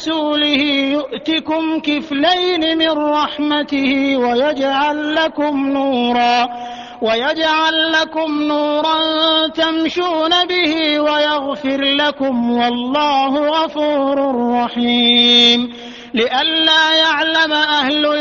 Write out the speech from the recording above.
برسوله يؤتكم كفلين من رحمته ويجعل لكم نورا ويجعل لكم نورا تمشون به ويغفر لكم والله غفور رحيم. لئلا يعلم